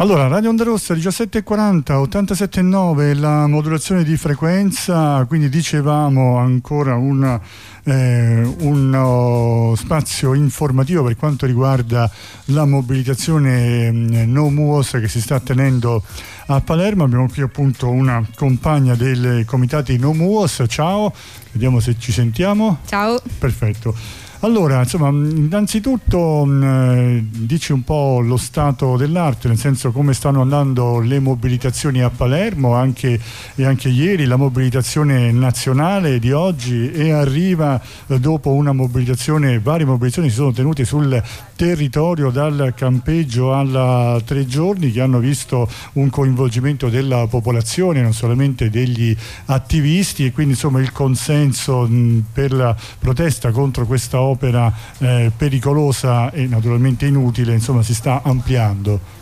Allora, Radio Onda Rossa 1740, 879 la modulazione di frequenza, quindi dicevamo ancora un, eh, un spazio informativo per quanto riguarda la mobilitazione mm, No MUOS che si sta tenendo a Palermo. Abbiamo qui appunto una compagna del comitati No MUOS. Ciao, vediamo se ci sentiamo. Ciao. Perfetto. Allora, insomma, innanzitutto mh, eh, dici un po' lo stato dell'arte, nel senso come stanno andando le mobilitazioni a Palermo anche, e anche ieri, la mobilitazione nazionale di oggi e arriva eh, dopo una mobilitazione, varie mobilitazioni si sono tenute sul territorio dal campeggio alla tre giorni che hanno visto un coinvolgimento della popolazione, non solamente degli attivisti e quindi insomma il consenso mh, per la protesta contro questa opera opera eh, pericolosa e naturalmente inutile insomma, si sta ampliando.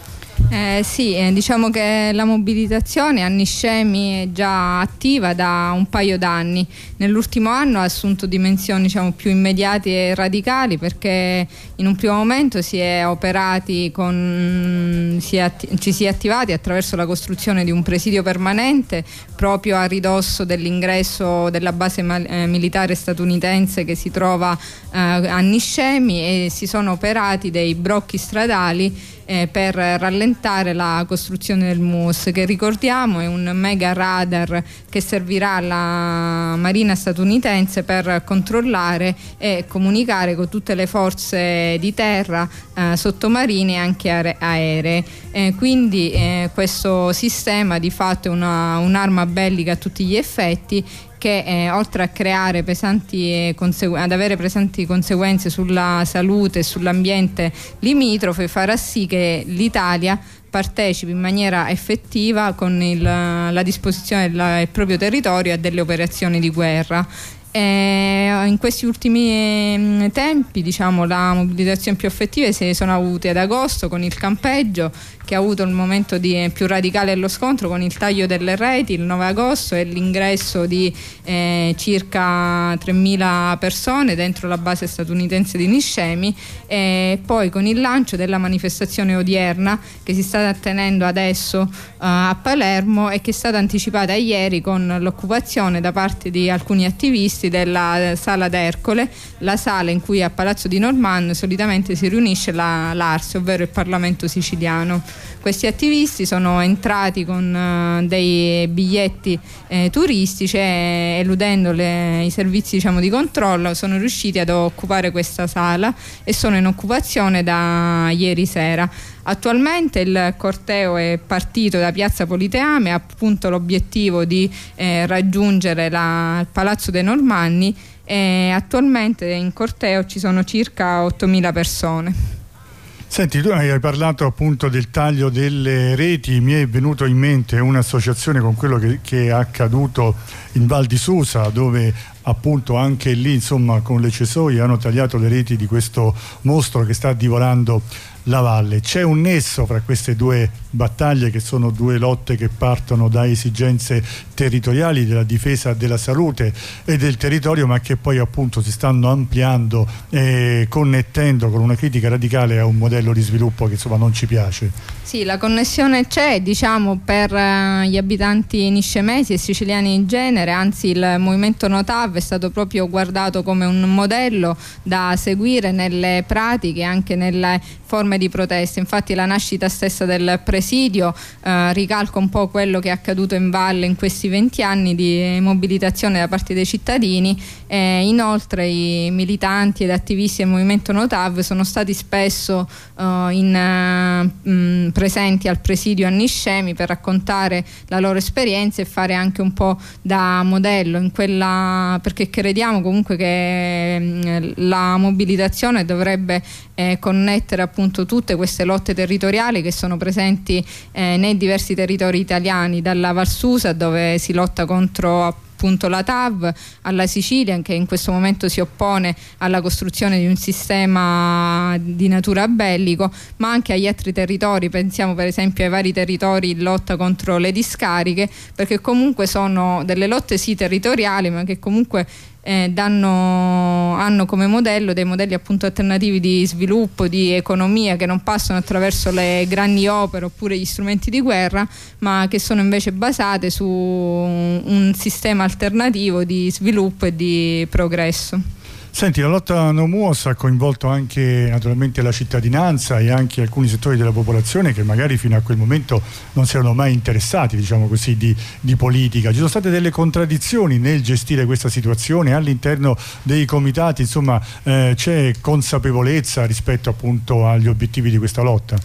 Eh, sì, eh, diciamo che la mobilitazione a Niscemi è già attiva da un paio d'anni. Nell'ultimo anno ha assunto dimensioni diciamo, più immediate e radicali perché in un primo momento si è operati con, si è ci si è attivati attraverso la costruzione di un presidio permanente proprio a ridosso dell'ingresso della base eh, militare statunitense che si trova eh, a Niscemi e si sono operati dei brocchi stradali eh, per rallentare la costruzione del MUOS che ricordiamo è un mega radar che servirà alla Marina statunitense per controllare e comunicare con tutte le forze di terra, eh, sottomarine e anche aeree. Eh, quindi eh, questo sistema di fatto è una, un'arma bellica a tutti gli effetti che eh, oltre a creare pesanti ad avere pesanti conseguenze sulla salute e sull'ambiente limitrofe farà sì che l'Italia partecipi in maniera effettiva con il, la disposizione del proprio territorio a delle operazioni di guerra eh, in questi ultimi mm, tempi diciamo, la mobilitazione più effettiva si sono avute ad agosto con il campeggio che ha avuto il momento di, più radicale dello scontro con il taglio delle reti il 9 agosto e l'ingresso di eh, circa 3.000 persone dentro la base statunitense di Niscemi. E poi con il lancio della manifestazione odierna che si sta tenendo adesso uh, a Palermo e che è stata anticipata ieri con l'occupazione da parte di alcuni attivisti della sala d'Ercole, la sala in cui a Palazzo di Normanno solitamente si riunisce la, l'Arse, ovvero il Parlamento siciliano. Questi attivisti sono entrati con uh, dei biglietti eh, turistici e eludendo le, i servizi diciamo, di controllo sono riusciti ad occupare questa sala e sono in occupazione da ieri sera. Attualmente il corteo è partito da Piazza Politeame, appunto l'obiettivo di eh, raggiungere la, il Palazzo dei Normanni e attualmente in corteo ci sono circa 8.000 persone. Senti, tu hai parlato appunto del taglio delle reti, mi è venuto in mente un'associazione con quello che, che, è accaduto in Val di Susa, dove appunto anche lì, insomma, con le cesoie hanno tagliato le reti di questo mostro che sta divorando la valle. C'è un nesso fra queste due battaglie che sono due lotte che partono da esigenze territoriali della difesa della salute e del territorio ma che poi appunto si stanno ampliando e connettendo con una critica radicale a un modello di sviluppo che insomma non ci piace. Sì, la connessione c'è diciamo per uh, gli abitanti niscemesi e siciliani in genere, anzi il movimento Notav è stato proprio guardato come un modello da seguire nelle pratiche anche nelle forme di protesta. Infatti la nascita stessa del presidio eh, ricalca un po' quello che è accaduto in valle in questi 20 anni di mobilitazione da parte dei cittadini. E inoltre i militanti ed attivisti del movimento Notav sono stati spesso eh, in, eh, mh, presenti al presidio a Niscemi per raccontare la loro esperienza e fare anche un po' da modello in quella, perché crediamo comunque che mh, la mobilitazione dovrebbe eh, connettere appunto tutte queste lotte territoriali che sono presenti eh, nei diversi territori italiani, dalla Valsusa dove si lotta contro appunto la TAV, alla Sicilia che in questo momento si oppone alla costruzione di un sistema di natura bellico, ma anche agli altri territori, pensiamo per esempio ai vari territori in lotta contro le discariche, perché comunque sono delle lotte sì territoriali, ma che comunque eh, danno, hanno come modello dei modelli appunto alternativi di sviluppo, di economia che non passano attraverso le grandi opere oppure gli strumenti di guerra, ma che sono invece basate su un, sistema alternativo di sviluppo e di progresso. Senti, la lotta No Muos ha coinvolto anche naturalmente la cittadinanza e anche alcuni settori della popolazione che magari fino a quel momento non si erano mai interessati diciamo così, di, di politica. Ci sono state delle contraddizioni nel gestire questa situazione all'interno dei comitati, insomma eh, c'è consapevolezza rispetto appunto agli obiettivi di questa lotta?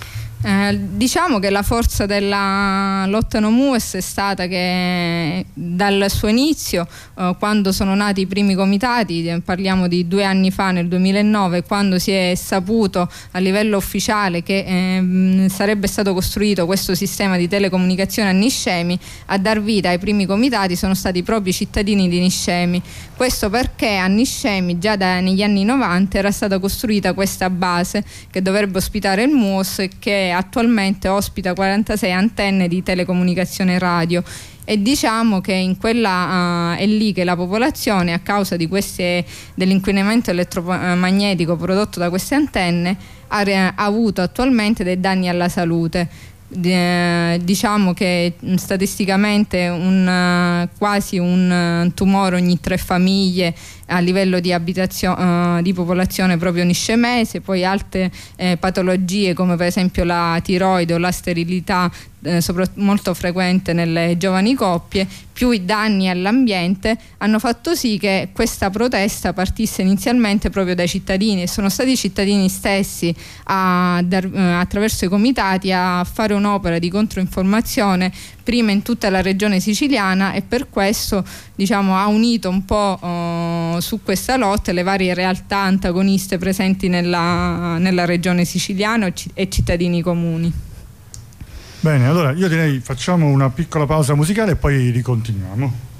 Eh, diciamo che la forza della lotta no MUES è stata che dal suo inizio, eh, quando sono nati i primi comitati, eh, parliamo di due anni fa, nel 2009, quando si è saputo a livello ufficiale che eh, sarebbe stato costruito questo sistema di telecomunicazione a Niscemi, a dar vita ai primi comitati sono stati i cittadini di Niscemi. Questo perché a Niscemi già da, negli anni 90 era stata costruita questa base che dovrebbe ospitare il MUOS e che attualmente ospita 46 antenne di telecomunicazione radio e diciamo che quella uh, è lì che la popolazione a causa queste, dell'inquinamento elettromagnetico prodotto da queste antenne ha, ha avuto attualmente dei danni alla salute eh, diciamo che mm, statisticamente un, quasi un tumore ogni tre famiglie a livello di, uh, di popolazione proprio niscemese, poi altre eh, patologie come per esempio la tiroide o la sterilità eh, molto frequente nelle giovani coppie, più i danni all'ambiente, hanno fatto sì che questa protesta partisse inizialmente proprio dai cittadini e sono stati i cittadini stessi a eh, attraverso i comitati a fare un'opera di controinformazione prima in tutta la regione siciliana e per questo diciamo, ha unito un po' oh, su questa lotta le varie realtà antagoniste presenti nella, nella regione siciliana e cittadini comuni. Bene, allora io direi facciamo una piccola pausa musicale e poi ricontinuiamo.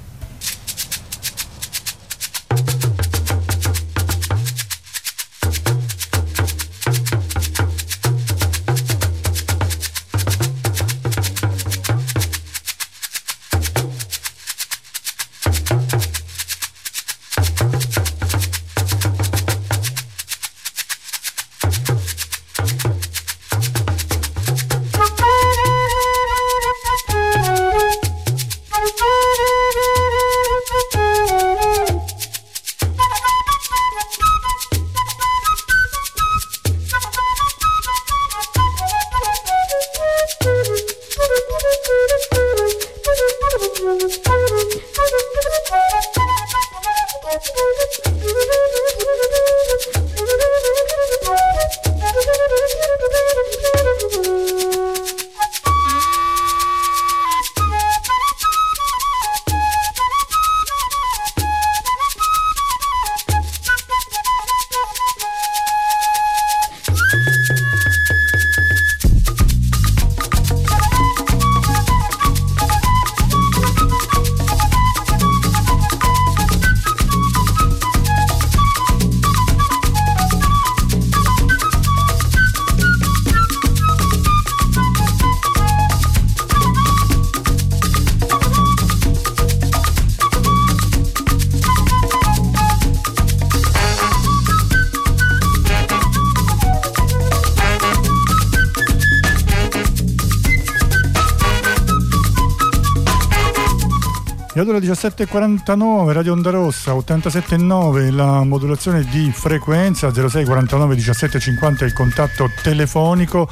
Allora 17.49 Radio Onda Rossa 87.9 la modulazione di frequenza 06 49 17 50 il contatto telefonico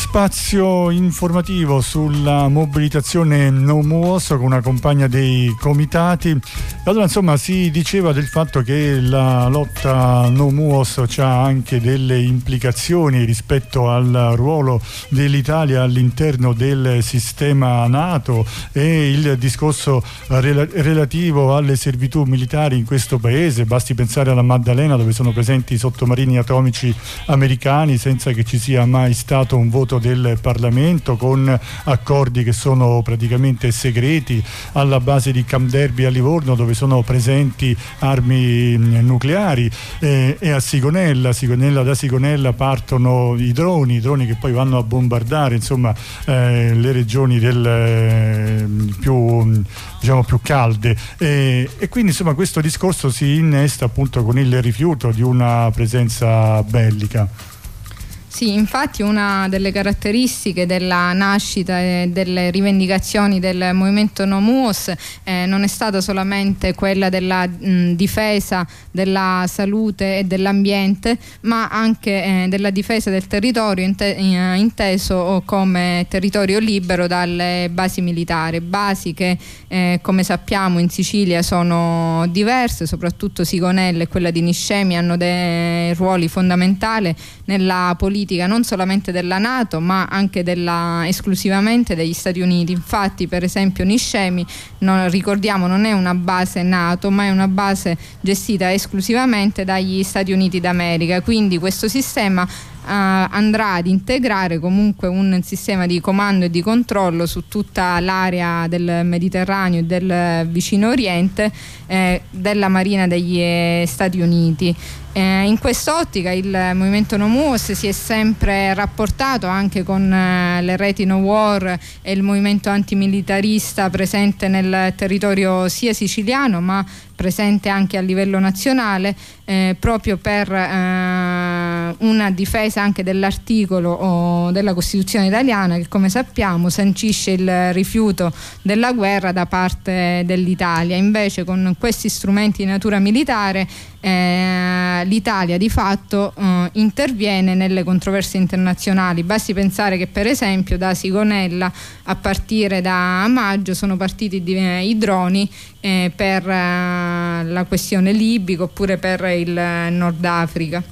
Spazio informativo sulla mobilitazione No MUOS con una compagna dei comitati. Allora insomma si diceva del fatto che la lotta No MUOS ha anche delle implicazioni rispetto al ruolo dell'Italia all'interno del sistema NATO e il discorso rel relativo alle servitù militari in questo paese. Basti pensare alla Maddalena dove sono presenti i sottomarini atomici americani senza che ci sia mai stato un voto del Parlamento con accordi che sono praticamente segreti alla base di Camp Derby a Livorno dove sono presenti armi nucleari eh, e a Sigonella, Sigonella, da Sigonella partono i droni, i droni che poi vanno a bombardare insomma, eh, le regioni del, eh, più, diciamo, più calde e, e quindi insomma, questo discorso si innesta appunto con il rifiuto di una presenza bellica. Sì, infatti una delle caratteristiche della nascita e delle rivendicazioni del movimento Nomuos eh, non è stata solamente quella della mh, difesa della salute e dell'ambiente, ma anche eh, della difesa del territorio inte eh, inteso come territorio libero dalle basi militari, basi che eh, come sappiamo in Sicilia sono diverse, soprattutto Sigonella e quella di Niscemi hanno dei ruoli fondamentali nella politica politica non solamente della Nato ma anche della, esclusivamente degli Stati Uniti. Infatti per esempio Niscemi, non, ricordiamo, non è una base Nato ma è una base gestita esclusivamente dagli Stati Uniti d'America, quindi questo sistema andrà ad integrare comunque un sistema di comando e di controllo su tutta l'area del Mediterraneo e del vicino Oriente eh, della Marina degli eh, Stati Uniti. Eh, in quest'ottica il movimento No Moves si è sempre rapportato anche con eh, le reti No War e il movimento antimilitarista presente nel territorio sia siciliano ma presente anche a livello nazionale eh, proprio per eh, una difesa anche dell'articolo della Costituzione italiana che come sappiamo sancisce il rifiuto della guerra da parte dell'Italia. Invece con questi strumenti di natura militare eh, l'Italia di fatto eh, interviene nelle controversie internazionali. Basti pensare che per esempio da Sigonella a partire da maggio sono partiti di, eh, i droni eh, per eh, la questione libica oppure per il Nord Africa.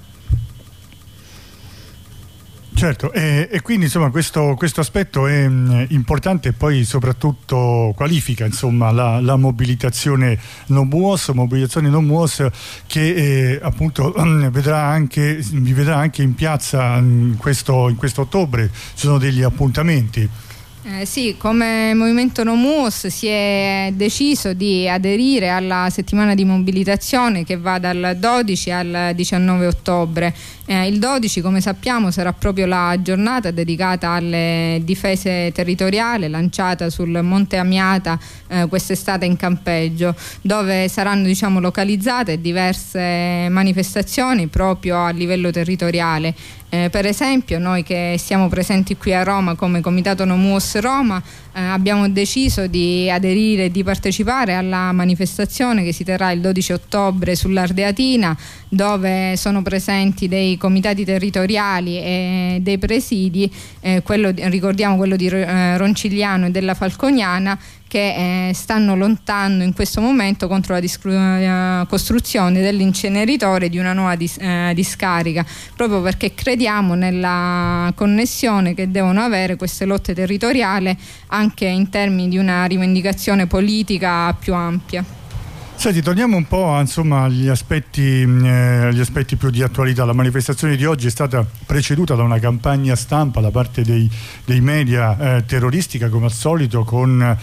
Certo, e, e, quindi insomma questo, questo aspetto è mh, mm, importante e poi soprattutto qualifica insomma, la, la, mobilitazione non MUOS, mobilitazione non MUOS che eh, appunto vedrà anche, vi vedrà anche in piazza in questo, in questo ottobre, ci sono degli appuntamenti. Eh, sì, come Movimento Nomus si è deciso di aderire alla settimana di mobilitazione che va dal 12 al 19 ottobre. Eh, il 12, come sappiamo, sarà proprio la giornata dedicata alle difese territoriali lanciata sul Monte Amiata eh, quest'estate in campeggio, dove saranno diciamo, localizzate diverse manifestazioni proprio a livello territoriale. Eh, per esempio noi che siamo presenti qui a Roma come Comitato Nomus Roma eh, abbiamo deciso di aderire e di partecipare alla manifestazione che si terrà il 12 ottobre sull'Ardeatina dove sono presenti dei comitati territoriali e dei presidi, eh, quello, ricordiamo quello di eh, Roncigliano e della Falconiana che eh, stanno lontando in questo momento contro la uh, costruzione dell'inceneritore di una nuova dis uh, discarica, proprio perché crediamo nella connessione che devono avere queste lotte territoriali anche in termini di una rivendicazione politica più ampia. Senti, torniamo un po' insomma, agli, aspetti, eh, agli, aspetti, più di attualità. La manifestazione di oggi è stata preceduta da una campagna stampa da parte dei, dei media eh, terroristica, come al solito, con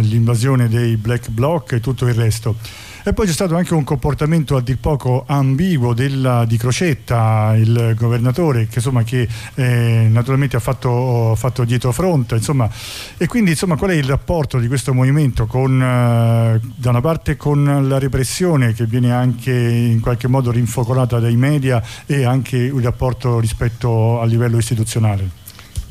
l'invasione dei black bloc e tutto il resto. E poi c'è stato anche un comportamento a dir poco ambiguo della, di Crocetta, il governatore, che, insomma, che eh, naturalmente ha fatto, fatto, dietro fronte. Insomma, e quindi insomma, qual è il rapporto di questo movimento con, eh, da una parte con la repressione che viene anche in qualche modo rinfocolata dai media e anche il rapporto rispetto a livello istituzionale?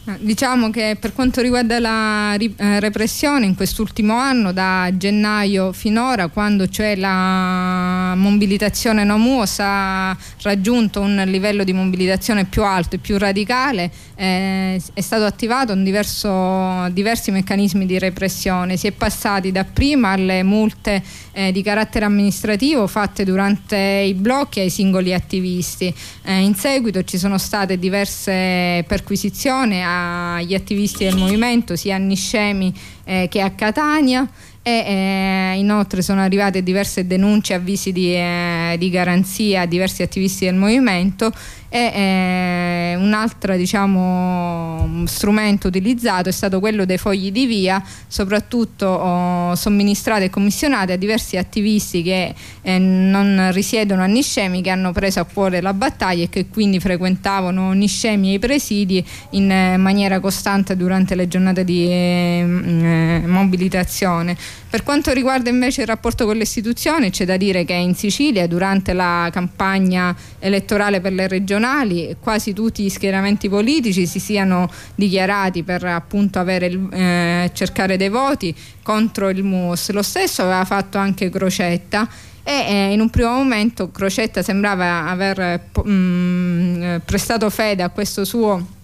Eh, diciamo che per quanto riguarda la eh, repressione in quest'ultimo anno, da gennaio finora, quando cioè la mobilitazione NOMUOS ha raggiunto un livello di mobilitazione più alto e più radicale, eh, è stato attivato diverso, diversi meccanismi di repressione. Si è passati dapprima alle multe eh, di carattere amministrativo fatte durante i blocchi ai singoli attivisti. Eh, in seguito ci sono state diverse perquisizioni agli attivisti del movimento, sia a Niscemi eh, che a Catania. E eh, inoltre sono arrivate diverse denunce, avvisi di, eh, di garanzia a diversi attivisti del movimento e eh, un altro diciamo, strumento utilizzato è stato quello dei fogli di via, soprattutto oh, somministrati e commissionati a diversi attivisti che eh, non risiedono a Niscemi, che hanno preso a cuore la battaglia e che quindi frequentavano Niscemi e i presidi in eh, maniera costante durante le giornate di eh, eh, mobilitazione. Per quanto riguarda invece il rapporto con le istituzioni, c'è da dire che in Sicilia durante la campagna elettorale per le regioni regionali quasi tutti gli schieramenti politici si siano dichiarati per appunto avere, eh, cercare dei voti contro il MUS. Lo stesso aveva fatto anche Crocetta e eh, in un primo momento Crocetta sembrava aver mh, mm, prestato fede a questo suo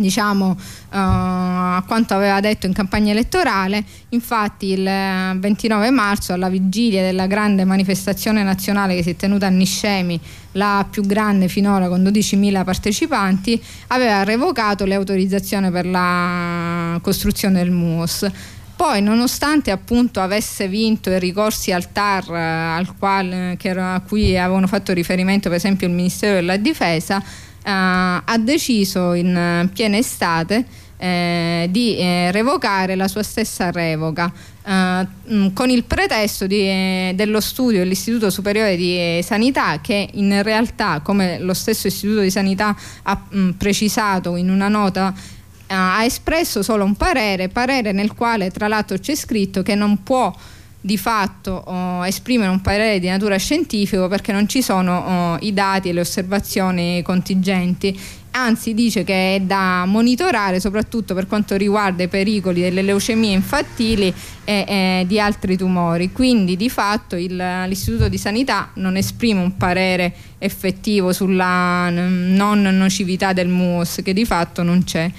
diciamo uh, a quanto aveva detto in campagna elettorale. Infatti il 29 marzo alla vigilia della grande manifestazione nazionale che si è tenuta a Niscemi la più grande finora con 12.000 partecipanti aveva revocato le autorizzazioni per la costruzione del MUOS. Poi nonostante appunto avesse vinto i ricorsi al TAR al quale, a cui avevano fatto riferimento per esempio il Ministero della Difesa eh, ha deciso in piena estate eh, di eh, revocare la sua stessa revoca eh, mm, con il pretesto di, eh, dello studio dell'Istituto Superiore di Sanità che in realtà come lo stesso Istituto di Sanità ha mh, mm, precisato in una nota eh, ha espresso solo un parere, parere nel quale tra l'altro c'è scritto che non può di fatto oh, esprimere un parere di natura scientifica perché non ci sono oh, i dati e le osservazioni contingenti. Anzi dice che è da monitorare soprattutto per quanto riguarda i pericoli delle leucemie infantili e, e di altri tumori. Quindi di fatto l'istituto di sanità non esprime un parere effettivo sulla non nocività del MUOS che di fatto non c'è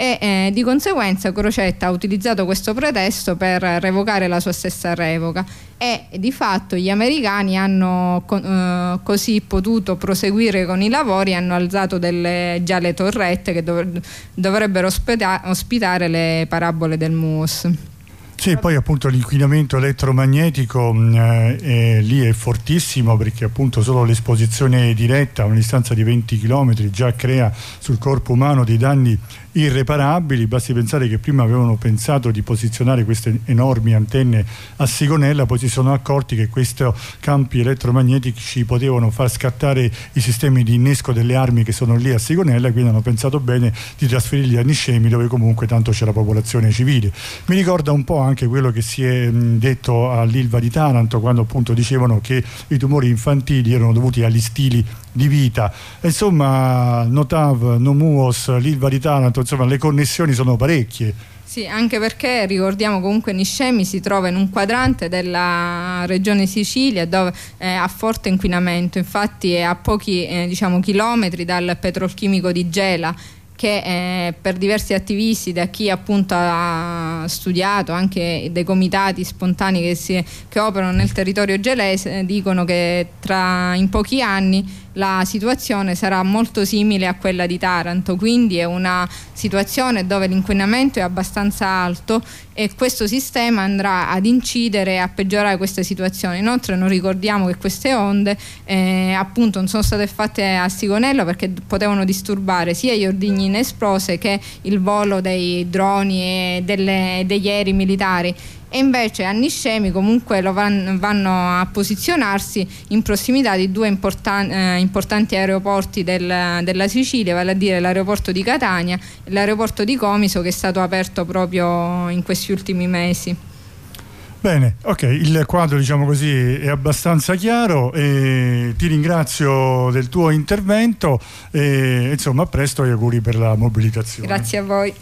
e eh, di conseguenza Crocetta ha utilizzato questo pretesto per revocare la sua stessa revoca e di fatto gli americani hanno eh, così potuto proseguire con i lavori hanno alzato delle, già le torrette che dov dovrebbero ospitare le parabole del MUOS. Sì, poi appunto l'inquinamento elettromagnetico mh, eh, lì è fortissimo perché appunto solo l'esposizione diretta a una distanza di 20 km già crea sul corpo umano dei danni irreparabili, basti pensare che prima avevano pensato di posizionare queste enormi antenne a Sigonella, poi si sono accorti che questi campi elettromagnetici potevano far scattare i sistemi di innesco delle armi che sono lì a Sigonella, quindi hanno pensato bene di trasferirli a Niscemi dove comunque tanto c'è la popolazione civile. Mi ricorda un po' anche quello che si è detto all'Ilva di Taranto quando appunto dicevano che i tumori infantili erano dovuti agli stili di vita. Insomma, Notav, Nomuos, l'Ilva di Taranto, insomma, le connessioni sono parecchie. Sì, anche perché ricordiamo comunque Niscemi si trova in un quadrante della regione Sicilia dove eh, ha forte inquinamento, infatti è a pochi eh, diciamo, chilometri dal petrolchimico di Gela che eh, per diversi attivisti, da chi appunto ha studiato, anche dei comitati spontanei che, si, che operano nel territorio gelese, dicono che tra, in pochi anni la situazione sarà molto simile a quella di Taranto, quindi è una situazione dove l'inquinamento è abbastanza alto e questo sistema andrà ad incidere e a peggiorare questa situazione. Inoltre non ricordiamo che queste onde eh, appunto non sono state fatte a Sigonello perché potevano disturbare sia gli ordigni inesplose che il volo dei droni e delle, degli aerei militari e invece a Niscemi comunque van, vanno a posizionarsi in prossimità di due importan eh, importanti aeroporti del, della Sicilia, vale a dire l'aeroporto di Catania e l'aeroporto di Comiso che è stato aperto proprio in questi ultimi mesi. Bene, ok, il quadro diciamo così è abbastanza chiaro e ti ringrazio del tuo intervento e insomma a presto e auguri per la mobilitazione. Grazie a voi.